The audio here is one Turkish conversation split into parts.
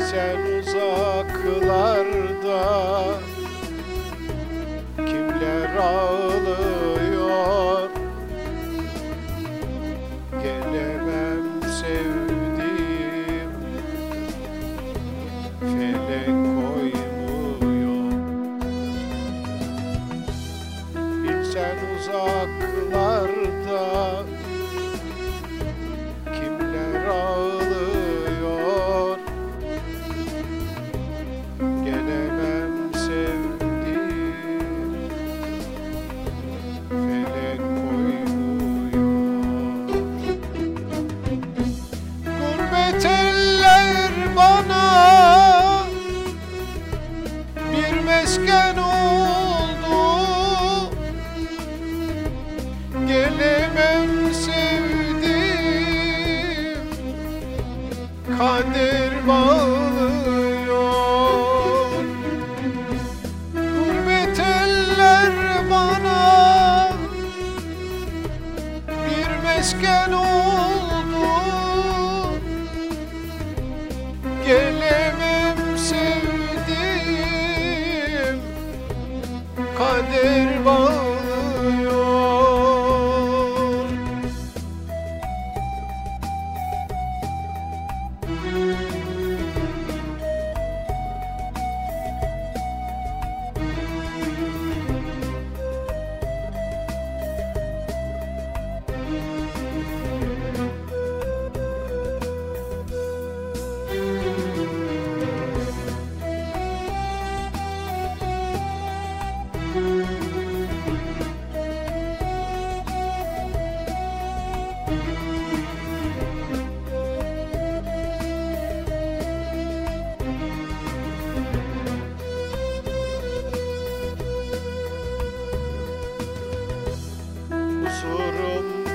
sen uzaklarda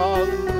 Father.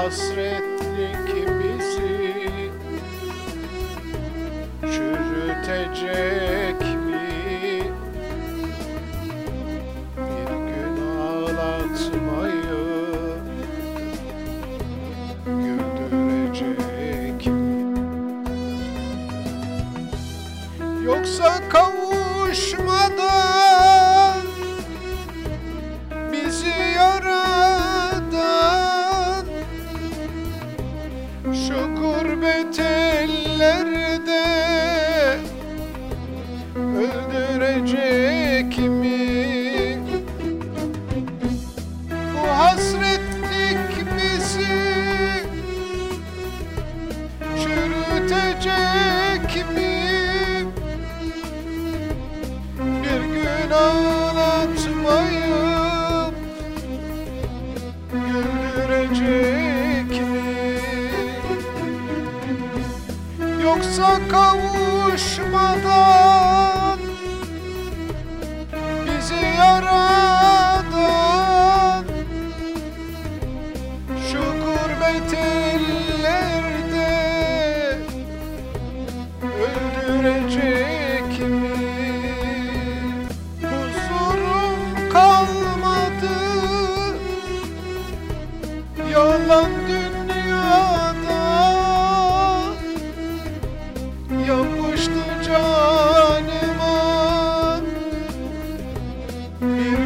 hasretli ki bizi Çürütecek mi? Bir gün ağlatmayı Güldürecek mi? Yoksa kavuşmadan gurbet ellerde öldürecek mi? Bu hasretlik bizi çürütecek mi? Bir gün ağlatmayıp güldürecek kavuşmadan Bizi yaradan Şu gurbet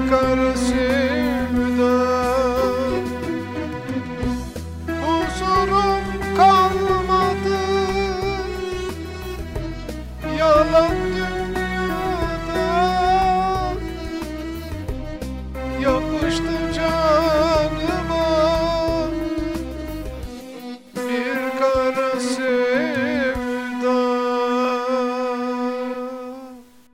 Bir kara